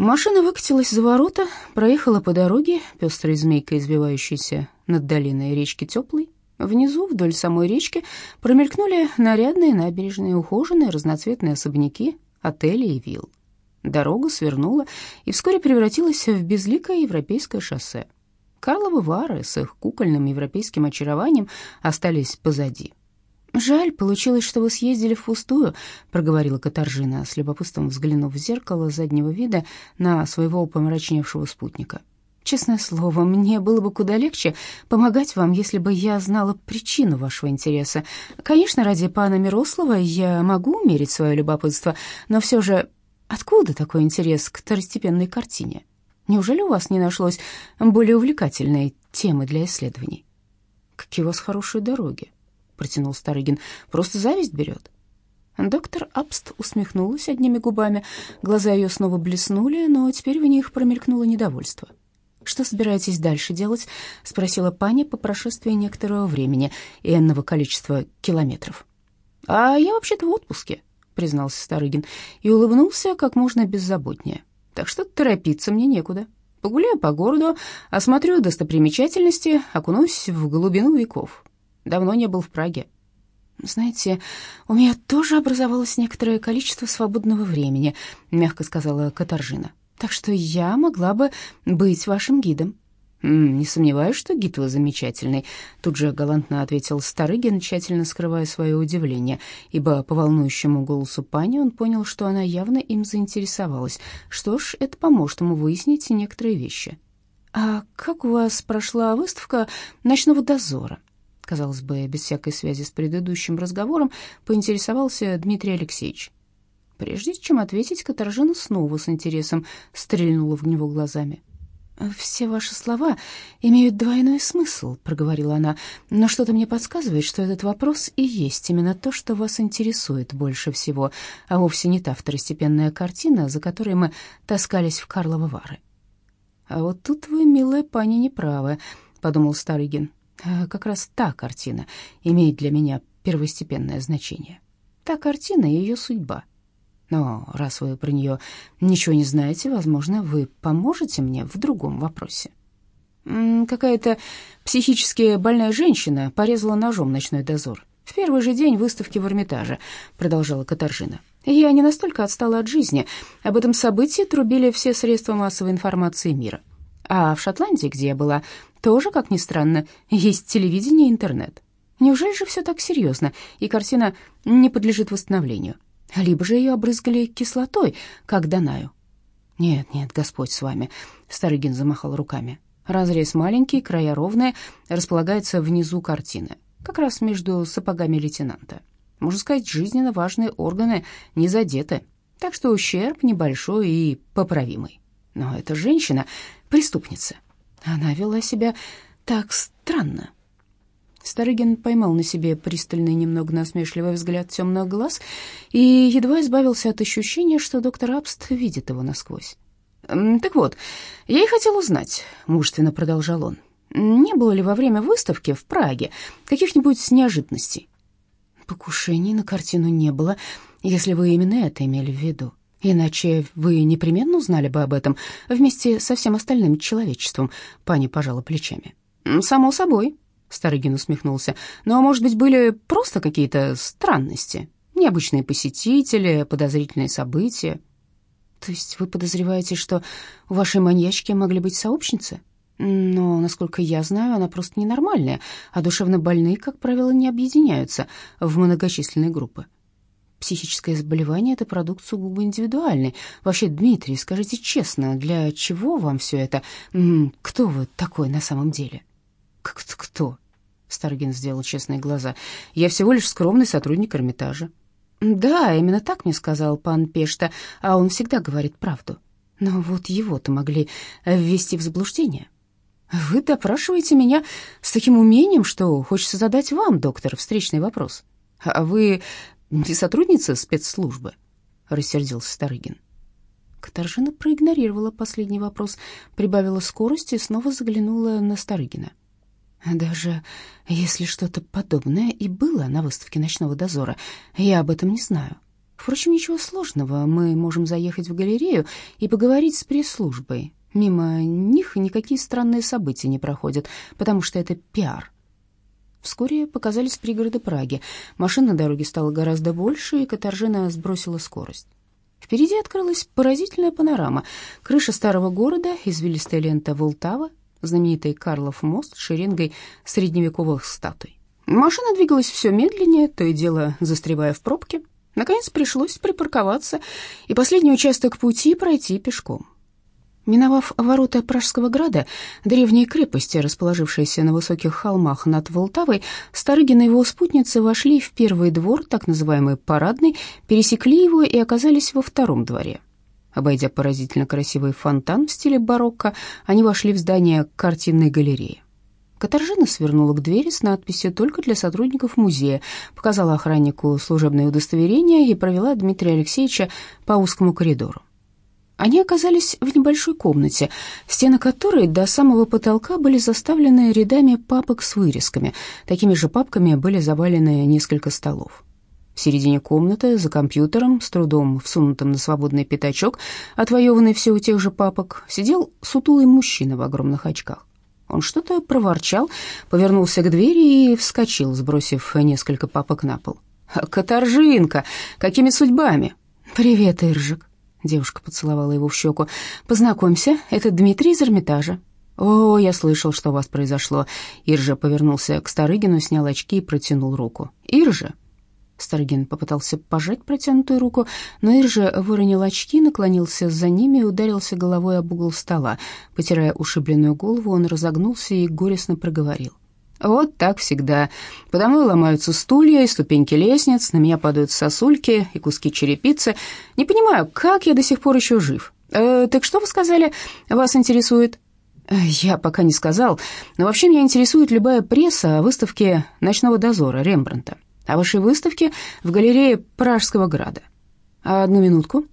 Машина выкатилась за ворота, проехала по дороге, пестрой змейкой извивающейся над долиной речки Теплой. Внизу, вдоль самой речки, промелькнули нарядные набережные, ухоженные разноцветные особняки, отели и вилл. Дорога свернула и вскоре превратилась в безликое европейское шоссе. Карловы Вары с их кукольным европейским очарованием остались позади. «Жаль, получилось, что вы съездили впустую», — проговорила Катаржина, с любопытством взглянув в зеркало заднего вида на своего помрачневшего спутника. «Честное слово, мне было бы куда легче помогать вам, если бы я знала причину вашего интереса. Конечно, ради пана Мирослава я могу умерить свое любопытство, но все же откуда такой интерес к второстепенной картине? Неужели у вас не нашлось более увлекательной темы для исследований?» «Какие у вас хорошие дороги», протянул Старыгин. «Просто зависть берет». Доктор Абст усмехнулась одними губами. Глаза ее снова блеснули, но теперь в них промелькнуло недовольство. «Что собираетесь дальше делать?» — спросила паня по прошествии некоторого времени и энного количества километров. «А я вообще-то в отпуске», — признался Старыгин и улыбнулся как можно беззаботнее. «Так что торопиться мне некуда. Погуляю по городу, осмотрю достопримечательности, окунусь в глубину веков. Давно не был в Праге. Знаете, у меня тоже образовалось некоторое количество свободного времени, мягко сказала Катаржина. Так что я могла бы быть вашим гидом. «Не сомневаюсь, что гид вы замечательный», — тут же галантно ответил Старыгин, тщательно скрывая свое удивление, ибо по волнующему голосу пани он понял, что она явно им заинтересовалась. Что ж, это поможет ему выяснить некоторые вещи. «А как у вас прошла выставка ночного дозора?» Казалось бы, без всякой связи с предыдущим разговором, поинтересовался Дмитрий Алексеевич. Прежде чем ответить, Катаржина снова с интересом стрельнула в него глазами. «Все ваши слова имеют двойной смысл», — проговорила она, «но что-то мне подсказывает, что этот вопрос и есть именно то, что вас интересует больше всего, а вовсе не та второстепенная картина, за которой мы таскались в Карловы Вары». «А вот тут вы, милая пани, не правы», — подумал Старыгин. Э, как раз та картина имеет для меня первостепенное значение. Та картина и ее судьба. Но раз вы про нее ничего не знаете, возможно, вы поможете мне в другом вопросе. Какая-то психически больная женщина порезала ножом ночной дозор. В первый же день выставки в Эрмитаже, продолжала Катаржина. Я не настолько отстала от жизни. Об этом событии трубили все средства массовой информации мира. А в Шотландии, где я была, тоже, как ни странно, есть телевидение и интернет. Неужели же все так серьезно, и картина не подлежит восстановлению? Либо же ее обрызгали кислотой, как Данаю. «Нет, нет, Господь с вами», — Старыгин замахал руками. Разрез маленький, края ровные, располагается внизу картины, как раз между сапогами лейтенанта. Можно сказать, жизненно важные органы не задеты, так что ущерб небольшой и поправимый. Но эта женщина — преступница. Она вела себя так странно. Старыгин поймал на себе пристальный, немного насмешливый взгляд темных глаз и едва избавился от ощущения, что доктор Абст видит его насквозь. «Так вот, я и хотел узнать», — мужественно продолжал он, «не было ли во время выставки в Праге каких-нибудь неожиданностей?» «Покушений на картину не было, если вы именно это имели в виду», Иначе вы непременно узнали бы об этом вместе со всем остальным человечеством, пани пожала плечами. Само собой, Старыгин усмехнулся. Но, может быть, были просто какие-то странности, необычные посетители, подозрительные события. То есть вы подозреваете, что у вашей маньячки могли быть сообщницы? Но, насколько я знаю, она просто ненормальная, а душевно больные, как правило, не объединяются в многочисленные группы. Психическое заболевание — это продукт сугубо индивидуальный. Вообще, Дмитрий, скажите честно, для чего вам все это? Кто вы такой на самом деле? Кто? Старгин сделал честные глаза. Я всего лишь скромный сотрудник Эрмитажа. Да, именно так мне сказал пан Пешта, а он всегда говорит правду. Но вот его-то могли ввести в заблуждение. Вы допрашиваете меня с таким умением, что хочется задать вам, доктор, встречный вопрос. А вы не сотрудница спецслужбы?» — рассердился Старыгин. Катаржина проигнорировала последний вопрос, прибавила скорости и снова заглянула на Старыгина. «Даже если что-то подобное и было на выставке ночного дозора, я об этом не знаю. Впрочем, ничего сложного, мы можем заехать в галерею и поговорить с пресс-службой. Мимо них никакие странные события не проходят, потому что это пиар. Вскоре показались пригороды Праги. Машин на дороге стало гораздо больше, и Катаржина сбросила скорость. Впереди открылась поразительная панорама. Крыша старого города, извилистая лента Волтава, знаменитый Карлов мост с шеренгой средневековых статуй. Машина двигалась все медленнее, то и дело застревая в пробке. Наконец пришлось припарковаться и последний участок пути пройти пешком. Миновав ворота Пражского града, древней крепости, расположившейся на высоких холмах над Волтавой, Старыгин и его спутницы вошли в первый двор, так называемый парадный, пересекли его и оказались во втором дворе. Обойдя поразительно красивый фонтан в стиле барокко, они вошли в здание картинной галереи. Катаржина свернула к двери с надписью «Только для сотрудников музея», показала охраннику служебное удостоверение и провела Дмитрия Алексеевича по узкому коридору. Они оказались в небольшой комнате, стены которой до самого потолка были заставлены рядами папок с вырезками. Такими же папками были завалены несколько столов. В середине комнаты, за компьютером, с трудом всунутым на свободный пятачок, отвоеванный все у тех же папок, сидел сутулый мужчина в огромных очках. Он что-то проворчал, повернулся к двери и вскочил, сбросив несколько папок на пол. «Катаржинка! Какими судьбами?» «Привет, Иржик!» Девушка поцеловала его в щеку. «Познакомься, это Дмитрий из Эрмитажа». «О, я слышал, что у вас произошло». Иржа повернулся к Старыгину, снял очки и протянул руку. «Иржа?» Старыгин попытался пожать протянутую руку, но Иржа выронил очки, наклонился за ними и ударился головой об угол стола. Потирая ушибленную голову, он разогнулся и горестно проговорил. Вот так всегда. Подо мной ломаются стулья и ступеньки лестниц, на меня падают сосульки и куски черепицы. Не понимаю, как я до сих пор еще жив. Э, так что вы сказали, вас интересует? Э, я пока не сказал, но вообще меня интересует любая пресса о выставке «Ночного дозора» Рембрандта, о вашей выставке в галерее Пражского града. А одну минутку.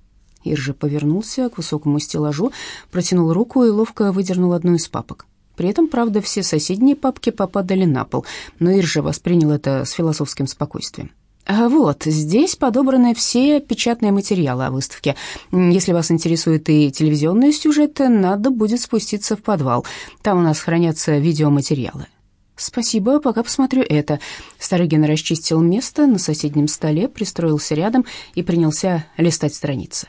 Иржи повернулся к высокому стеллажу, протянул руку и ловко выдернул одну из папок. При этом, правда, все соседние папки попадали на пол, но Иржа воспринял это с философским спокойствием. А вот, здесь подобраны все печатные материалы о выставке. Если вас интересует и телевизионные сюжеты, надо будет спуститься в подвал. Там у нас хранятся видеоматериалы. Спасибо, пока посмотрю это. Старыгин расчистил место на соседнем столе, пристроился рядом и принялся листать страницы.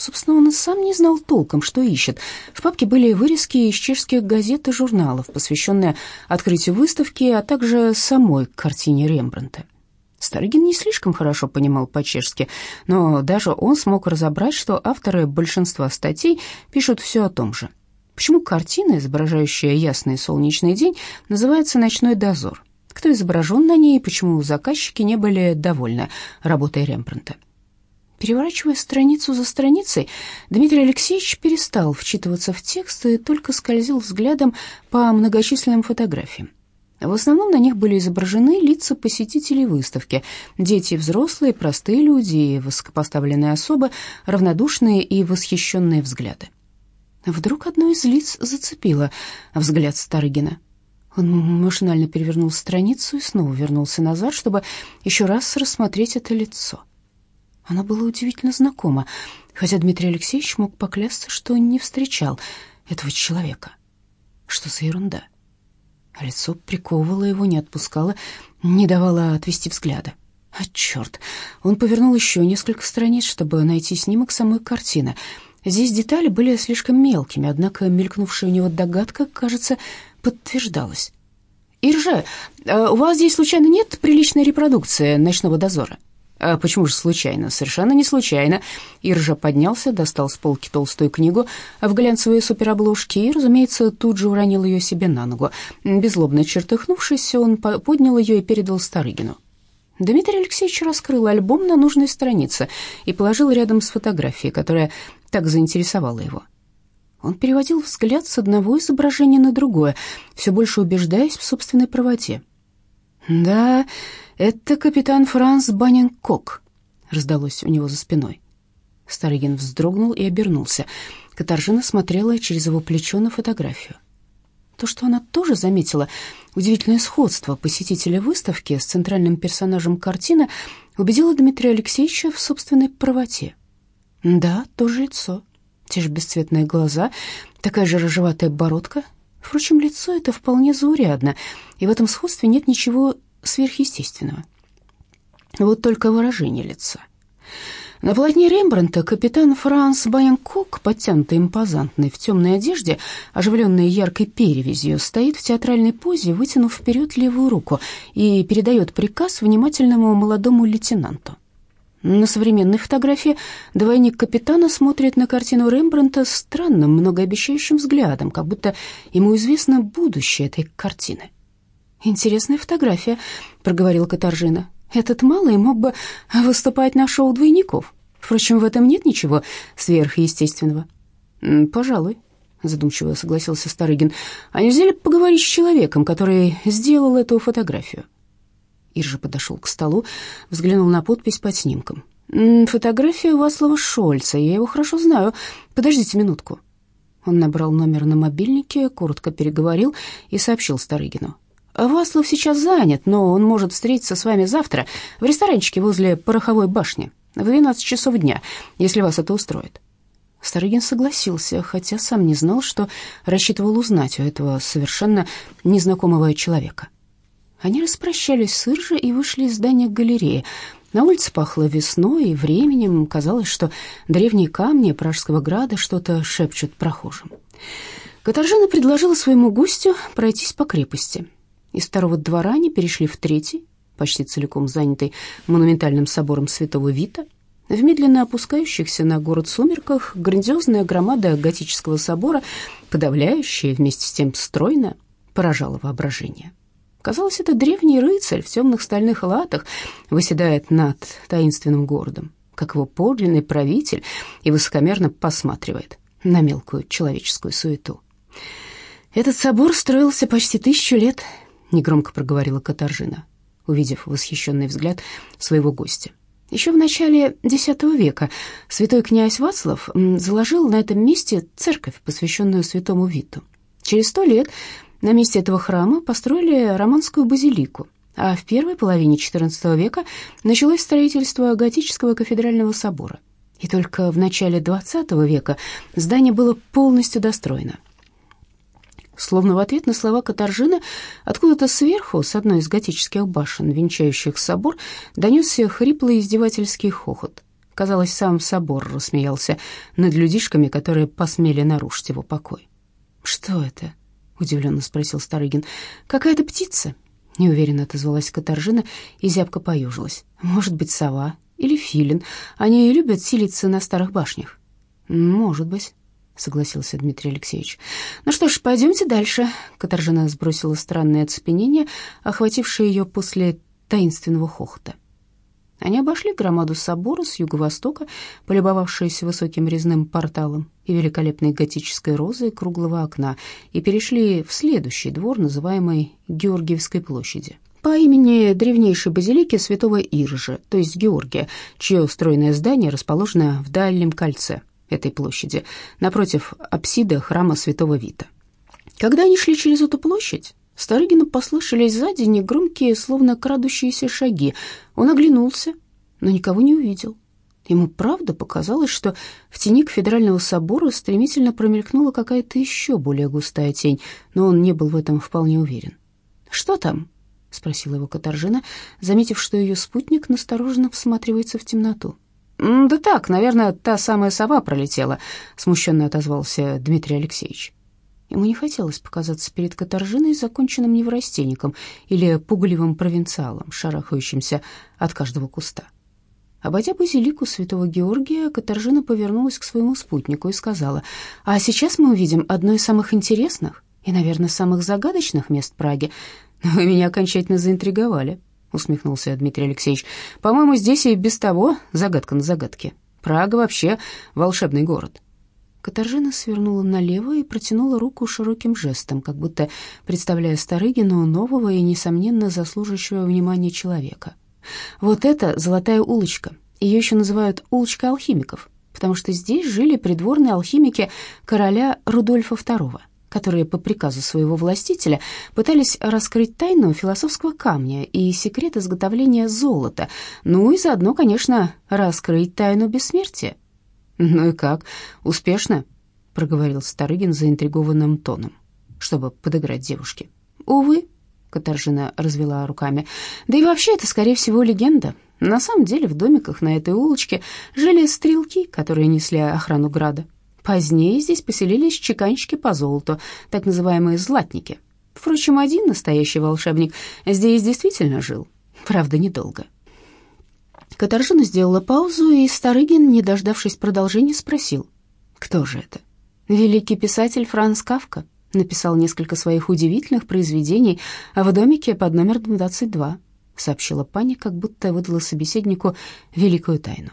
Собственно, он и сам не знал толком, что ищет. В папке были вырезки из чешских газет и журналов, посвященные открытию выставки, а также самой картине Рембрандта. Старыгин не слишком хорошо понимал по-чешски, но даже он смог разобрать, что авторы большинства статей пишут все о том же. Почему картина, изображающая ясный солнечный день, называется «Ночной дозор»? Кто изображен на ней и почему заказчики не были довольны работой Рембрандта? Переворачивая страницу за страницей, Дмитрий Алексеевич перестал вчитываться в текст и только скользил взглядом по многочисленным фотографиям. В основном на них были изображены лица посетителей выставки, дети взрослые, простые люди и высокопоставленные особы, равнодушные и восхищенные взгляды. Вдруг одно из лиц зацепило взгляд Старыгина. Он машинально перевернул страницу и снова вернулся назад, чтобы еще раз рассмотреть это лицо. Оно было удивительно знакомо, хотя Дмитрий Алексеевич мог поклясться, что не встречал этого человека. Что за ерунда? Лицо приковывало его, не отпускало, не давало отвести взгляда. А черт! Он повернул еще несколько страниц, чтобы найти снимок самой картины. Здесь детали были слишком мелкими, однако мелькнувшая у него догадка, кажется, подтверждалась. «Иржа, у вас здесь случайно нет приличной репродукции «Ночного дозора»?» А почему же случайно? Совершенно не случайно. Иржа поднялся, достал с полки толстую книгу в глянцевой суперобложке и, разумеется, тут же уронил ее себе на ногу. Безлобно чертыхнувшись, он поднял ее и передал Старыгину. Дмитрий Алексеевич раскрыл альбом на нужной странице и положил рядом с фотографией, которая так заинтересовала его. Он переводил взгляд с одного изображения на другое, все больше убеждаясь в собственной правоте. «Да, это капитан Франс Баннинг-Кок», — раздалось у него за спиной. Старыгин вздрогнул и обернулся. Катаржина смотрела через его плечо на фотографию. То, что она тоже заметила, удивительное сходство посетителя выставки с центральным персонажем картины, убедила Дмитрия Алексеевича в собственной правоте. Да, то же лицо, те же бесцветные глаза, такая же рыжеватая бородка. Впрочем, лицо это вполне заурядно, и в этом сходстве нет ничего сверхъестественного. Вот только выражение лица. На полотне Рембрандта капитан Франс Баянкок, подтянутый импозантный в темной одежде, оживленный яркой перевязью, стоит в театральной позе, вытянув вперед левую руку и передает приказ внимательному молодому лейтенанту. На современной фотографии двойник капитана смотрит на картину Рембрандта странным, многообещающим взглядом, как будто ему известно будущее этой картины. «Интересная фотография», — проговорила Катаржина. Этот малый мог бы выступать на шоу двойников. Впрочем, в этом нет ничего сверхъестественного. «Пожалуй», — задумчиво согласился Старыгин. «А нельзя ли поговорить с человеком, который сделал эту фотографию?» Иржа подошел к столу, взглянул на подпись под снимком. «Фотография Васлова Шольца, я его хорошо знаю. Подождите минутку». Он набрал номер на мобильнике, коротко переговорил и сообщил Старыгину. Васлов сейчас занят, но он может встретиться с вами завтра в ресторанчике возле Пороховой башни в 12 часов дня, если вас это устроит». Старыгин согласился, хотя сам не знал, что рассчитывал узнать у этого совершенно незнакомого человека. Они распрощались с Иржей и вышли из здания галереи. На улице пахло весной и временем. Казалось, что древние камни Пражского града что-то шепчут прохожим. Катаржина предложила своему гостю пройтись по крепости — из второго двора они перешли в третий, почти целиком занятый монументальным собором Святого Вита. В медленно опускающихся на город сумерках грандиозная громада готического собора, подавляющая, вместе с тем стройная, поражала воображение. Казалось, это древний рыцарь в темных стальных латах выседает над таинственным городом, как его подлинный правитель, и высокомерно посматривает на мелкую человеческую суету. Этот собор строился почти тысячу лет негромко проговорила Катаржина, увидев восхищенный взгляд своего гостя. Еще в начале X века святой князь Вацлав заложил на этом месте церковь, посвященную святому Виту. Через сто лет на месте этого храма построили романскую базилику, а в первой половине XIV века началось строительство готического кафедрального собора. И только в начале XX века здание было полностью достроено – Словно в ответ на слова Катаржины, откуда-то сверху, с одной из готических башен, венчающих собор, донесся хриплый издевательский хохот. Казалось, сам собор рассмеялся над людишками, которые посмели нарушить его покой. «Что это?» — удивленно спросил Старыгин. «Какая-то птица?» — неуверенно отозвалась Катаржина и зябко поежилась. «Может быть, сова или филин. Они любят силиться на старых башнях». «Может быть» согласился Дмитрий Алексеевич. Ну что ж, пойдемте дальше. Катаржина сбросила странное оцепенение, охватившее ее после таинственного хохота. Они обошли громаду собора с юго-востока, полюбовавшись высоким резным порталом и великолепной готической розой круглого окна, и перешли в следующий двор, называемый Георгиевской площади по имени древнейшей базилики святого Иржа, то есть Георгия, чье устроенное здание расположено в дальнем кольце этой площади, напротив апсиды храма Святого Вита. Когда они шли через эту площадь, Старыгину послышались сзади негромкие, словно крадущиеся шаги. Он оглянулся, но никого не увидел. Ему правда показалось, что в тени кафедрального собора стремительно промелькнула какая-то еще более густая тень, но он не был в этом вполне уверен. «Что там?» — спросила его Катаржина, заметив, что ее спутник настороженно всматривается в темноту. «Да так, наверное, та самая сова пролетела», — смущенно отозвался Дмитрий Алексеевич. Ему не хотелось показаться перед Катаржиной законченным неврастенником или пугливым провинциалом, шарахающимся от каждого куста. Обойдя базилику святого Георгия, Катаржина повернулась к своему спутнику и сказала, «А сейчас мы увидим одно из самых интересных и, наверное, самых загадочных мест Праги. Вы меня окончательно заинтриговали», усмехнулся Дмитрий Алексеевич. По-моему, здесь и без того загадка на загадке. Прага вообще волшебный город. Катаржина свернула налево и протянула руку широким жестом, как будто представляя Старыгину нового и, несомненно, заслуживающего внимания человека. Вот это Золотая улочка. Ее еще называют улочка алхимиков, потому что здесь жили придворные алхимики короля Рудольфа II, которые по приказу своего властителя пытались раскрыть тайну философского камня и секрет изготовления золота, ну и заодно, конечно, раскрыть тайну бессмертия. «Ну и как? Успешно?» — проговорил Старыгин заинтригованным тоном, чтобы подыграть девушке. «Увы», — Катаржина развела руками, — «да и вообще это, скорее всего, легенда. На самом деле в домиках на этой улочке жили стрелки, которые несли охрану града. Позднее здесь поселились чеканщики по золоту, так называемые златники. Впрочем, один настоящий волшебник здесь действительно жил, правда, недолго. Катаржина сделала паузу, и Старыгин, не дождавшись продолжения, спросил, кто же это? Великий писатель Франц Кавка написал несколько своих удивительных произведений в домике под номером 22, сообщила пани, как будто выдала собеседнику великую тайну.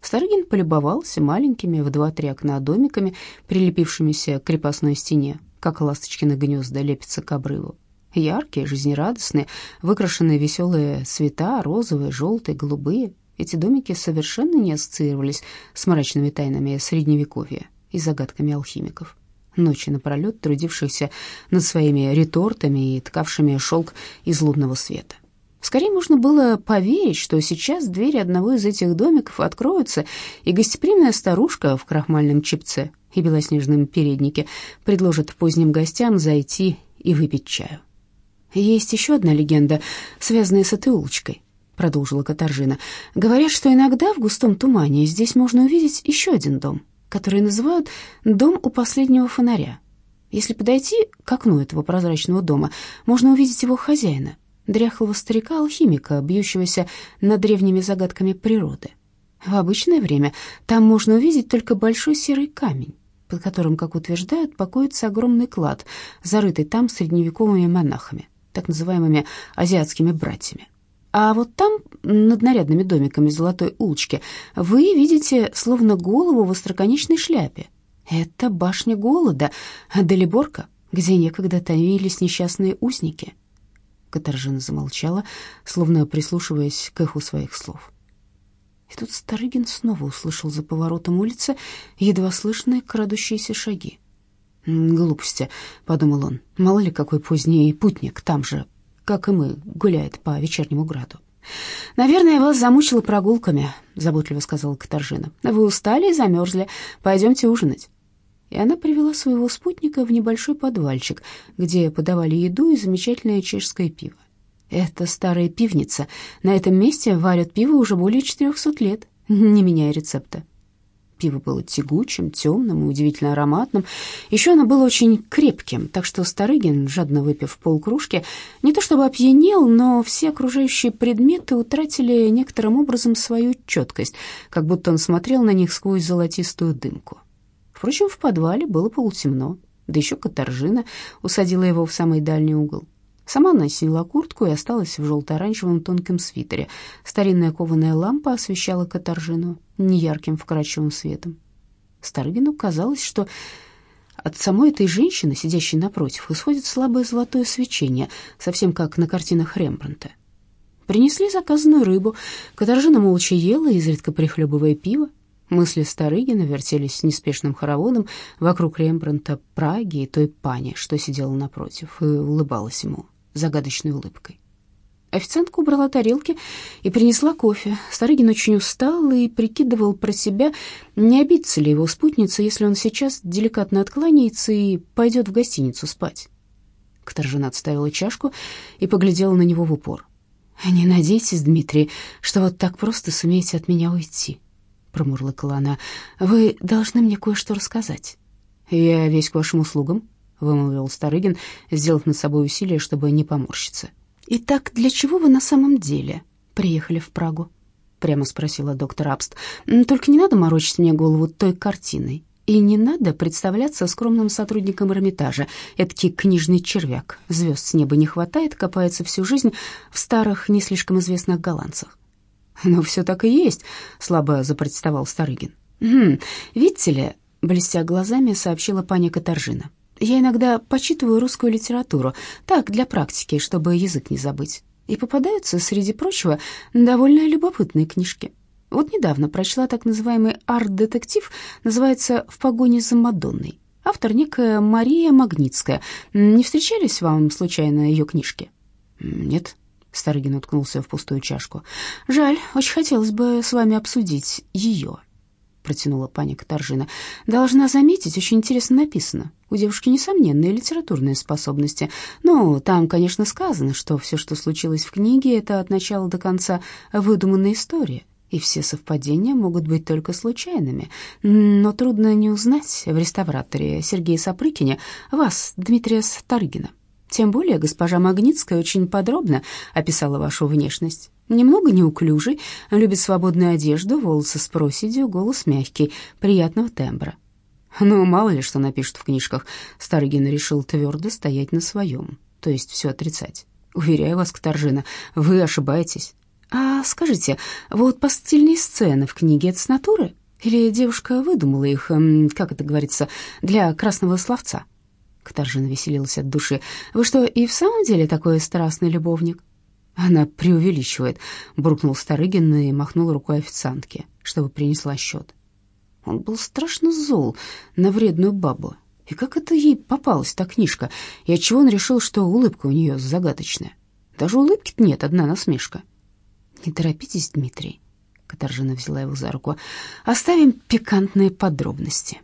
Старыгин полюбовался маленькими в два-три окна домиками, прилепившимися к крепостной стене, как ласточкины гнезда лепятся к обрыву. Яркие, жизнерадостные, выкрашенные веселые цвета, розовые, желтые, голубые. Эти домики совершенно не ассоциировались с мрачными тайнами Средневековья и загадками алхимиков. Ночи напролет трудившихся над своими ретортами и ткавшими шелк из лунного света. Скорее можно было поверить, что сейчас двери одного из этих домиков откроются, и гостеприимная старушка в крахмальном чепце и белоснежном переднике предложит поздним гостям зайти и выпить чаю. «Есть еще одна легенда, связанная с этой улочкой», — продолжила Катаржина. «Говорят, что иногда в густом тумане здесь можно увидеть еще один дом, который называют «дом у последнего фонаря». Если подойти к окну этого прозрачного дома, можно увидеть его хозяина, дряхлого старика-алхимика, бьющегося над древними загадками природы. В обычное время там можно увидеть только большой серый камень, под которым, как утверждают, покоится огромный клад, зарытый там средневековыми монахами, так называемыми азиатскими братьями. А вот там, над нарядными домиками Золотой улочки, вы видите словно голову в остроконечной шляпе. Это башня голода, Далиборка, где некогда таились несчастные узники. Катаржина замолчала, словно прислушиваясь к эху своих слов. И тут Старыгин снова услышал за поворотом улицы едва слышные крадущиеся шаги. «Глупости», — подумал он, — «мало ли какой поздний путник там же, как и мы, гуляет по вечернему граду». «Наверное, вас замучила прогулками», — заботливо сказала Катаржина. «Вы устали и замерзли. Пойдемте ужинать» и она привела своего спутника в небольшой подвальчик, где подавали еду и замечательное чешское пиво. Это старая пивница. На этом месте варят пиво уже более 400 лет, не меняя рецепта. Пиво было тягучим, темным и удивительно ароматным. Еще оно было очень крепким, так что Старыгин, жадно выпив полкружки, не то чтобы опьянел, но все окружающие предметы утратили некоторым образом свою четкость, как будто он смотрел на них сквозь золотистую дымку. Впрочем, в подвале было полутемно, да еще Катаржина усадила его в самый дальний угол. Сама она сняла куртку и осталась в желто-оранжевом тонком свитере. Старинная кованая лампа освещала Катаржину неярким вкрадчивым светом. Старыгину казалось, что от самой этой женщины, сидящей напротив, исходит слабое золотое свечение, совсем как на картинах Рембрандта. Принесли заказанную рыбу. Катаржина молча ела, изредка прихлебывая пиво. Мысли Старыгина вертелись неспешным хороводом вокруг Рембранта, Праги и той пани, что сидела напротив и улыбалась ему загадочной улыбкой. Официантка убрала тарелки и принесла кофе. Старыгин очень устал и прикидывал про себя, не обидится ли его спутница, если он сейчас деликатно откланяется и пойдет в гостиницу спать. Катаржина отставила чашку и поглядела на него в упор. «Не надейтесь, Дмитрий, что вот так просто сумеете от меня уйти», — промурлыкала она. «Вы должны мне кое-что рассказать». «Я весь к вашим услугам», — вымолвил Старыгин, сделав над собой усилие, чтобы не поморщиться. «Итак, для чего вы на самом деле приехали в Прагу?» — прямо спросила доктор Абст. «Только не надо морочить мне голову той картиной. И не надо представляться скромным сотрудником Эрмитажа. Эдакий книжный червяк. Звезд с неба не хватает, копается всю жизнь в старых, не слишком известных голландцах. «Ну, все так и есть», — слабо запротестовал Старыгин. «Хм, видите ли», — блестя глазами, сообщила паня Катаржина. «Я иногда почитываю русскую литературу, так, для практики, чтобы язык не забыть. И попадаются, среди прочего, довольно любопытные книжки. Вот недавно прочла так называемый арт-детектив, называется «В погоне за Мадонной». Автор некая Мария Магнитская. Не встречались вам случайно ее книжки? Нет. Старыгин уткнулся в пустую чашку. Жаль, очень хотелось бы с вами обсудить ее. Протянула пани Катаржина. Должна заметить, очень интересно написано. У девушки несомненные литературные способности. Ну, там, конечно, сказано, что все, что случилось в книге, это от начала до конца выдуманная история и все совпадения могут быть только случайными. Но трудно не узнать в реставраторе Сергея Сапрыкине вас, Дмитрия Старыгина. Тем более госпожа Магнитская очень подробно описала вашу внешность. Немного неуклюжий, любит свободную одежду, волосы с проседью, голос мягкий, приятного тембра. Ну, мало ли что напишут в книжках. Старыгин решил твердо стоять на своем, то есть все отрицать. Уверяю вас, Катаржина, вы ошибаетесь. «А скажите, вот постельные сцены в книге — это с натуры? Или девушка выдумала их, эм, как это говорится, для красного словца?» Катаржина веселилась от души. «Вы что, и в самом деле такой страстный любовник?» «Она преувеличивает», — буркнул Старыгин и махнул рукой официантке, чтобы принесла счет. Он был страшно зол на вредную бабу. И как это ей попалась та книжка? И отчего он решил, что улыбка у нее загадочная? Даже улыбки нет, одна насмешка. «Не торопитесь, Дмитрий», — Катаржина взяла его за руку. «Оставим пикантные подробности».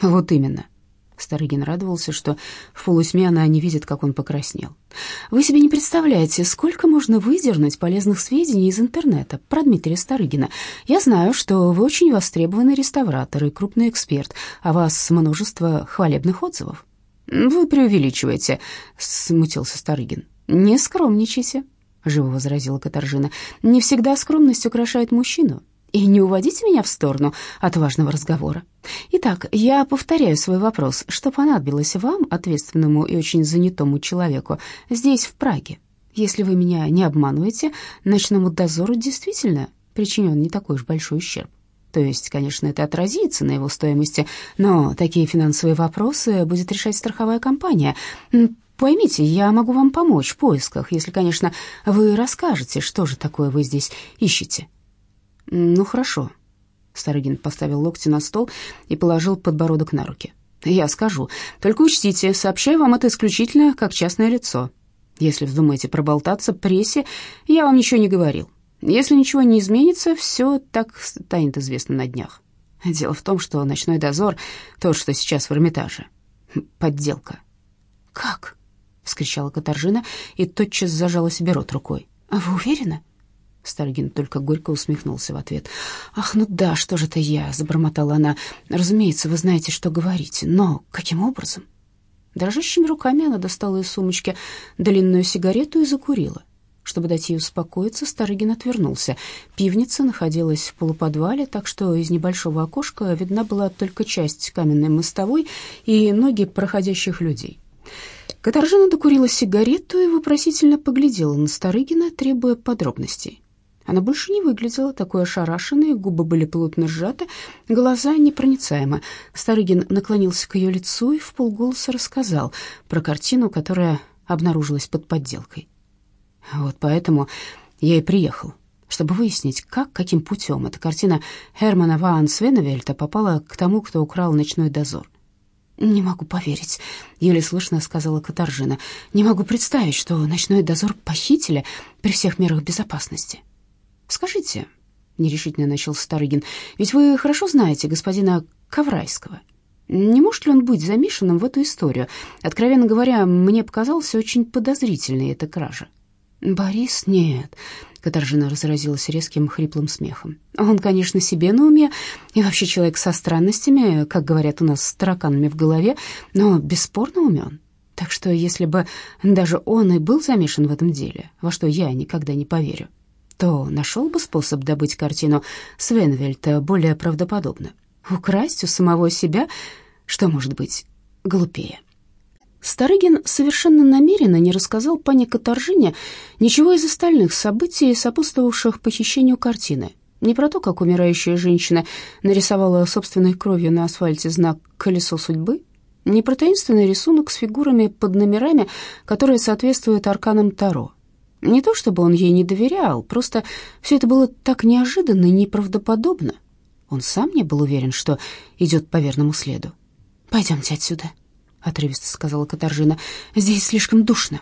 «Вот именно». Старыгин радовался, что в полутьме она не видит, как он покраснел. «Вы себе не представляете, сколько можно выдернуть полезных сведений из интернета про Дмитрия Старыгина. Я знаю, что вы очень востребованный реставратор и крупный эксперт, а вас множество хвалебных отзывов». «Вы преувеличиваете», — смутился Старыгин. «Не скромничайте» живо возразила Катаржина. Не всегда скромность украшает мужчину. И не уводите меня в сторону от важного разговора. Итак, я повторяю свой вопрос. Что понадобилось вам, ответственному и очень занятому человеку, здесь, в Праге? Если вы меня не обманываете, ночному дозору действительно причинен не такой уж большой ущерб. То есть, конечно, это отразится на его стоимости, но такие финансовые вопросы будет решать страховая компания. Поймите, я могу вам помочь в поисках, если, конечно, вы расскажете, что же такое вы здесь ищете. Ну, хорошо. Старыгин поставил локти на стол и положил подбородок на руки. Я скажу. Только учтите, сообщаю вам это исключительно как частное лицо. Если вздумаете проболтаться прессе, я вам ничего не говорил. Если ничего не изменится, все так станет известно на днях. Дело в том, что ночной дозор, тот, что сейчас в Эрмитаже, подделка. Как? вскричала Катаржина и тотчас зажала себе рот рукой. «А вы уверены?» Старгин только горько усмехнулся в ответ. «Ах, ну да, что же это я?» — забормотала она. «Разумеется, вы знаете, что говорите, но каким образом?» Дрожащими руками она достала из сумочки длинную сигарету и закурила. Чтобы дать ей успокоиться, Старыгин отвернулся. Пивница находилась в полуподвале, так что из небольшого окошка видна была только часть каменной мостовой и ноги проходящих людей. Катаржина докурила сигарету и вопросительно поглядела на Старыгина, требуя подробностей. Она больше не выглядела такой ошарашенной, губы были плотно сжаты, глаза непроницаемы. Старыгин наклонился к ее лицу и в полголоса рассказал про картину, которая обнаружилась под подделкой. Вот поэтому я и приехал, чтобы выяснить, как, каким путем эта картина Хермана Ваан Свеневельта попала к тому, кто украл ночной дозор. «Не могу поверить», — еле слышно сказала Катаржина. «Не могу представить, что ночной дозор похитили при всех мерах безопасности». «Скажите», — нерешительно начал Старыгин, «ведь вы хорошо знаете господина Коврайского. Не может ли он быть замешанным в эту историю? Откровенно говоря, мне показалось очень подозрительной эта кража». «Борис, нет», Катаржина разразилась резким хриплым смехом. Он, конечно, себе на уме, и вообще человек со странностями, как говорят у нас, с тараканами в голове, но бесспорно умен. Так что если бы даже он и был замешан в этом деле, во что я никогда не поверю, то нашел бы способ добыть картину Свенвельта более правдоподобно. Украсть у самого себя, что может быть глупее. Старыгин совершенно намеренно не рассказал пане Катаржине ничего из остальных событий, сопутствовавших похищению картины. Не про то, как умирающая женщина нарисовала собственной кровью на асфальте знак «Колесо судьбы», не про таинственный рисунок с фигурами под номерами, которые соответствуют арканам Таро. Не то чтобы он ей не доверял, просто все это было так неожиданно и неправдоподобно. Он сам не был уверен, что идет по верному следу. «Пойдемте отсюда», — отрывисто сказала Катаржина. «Здесь слишком душно».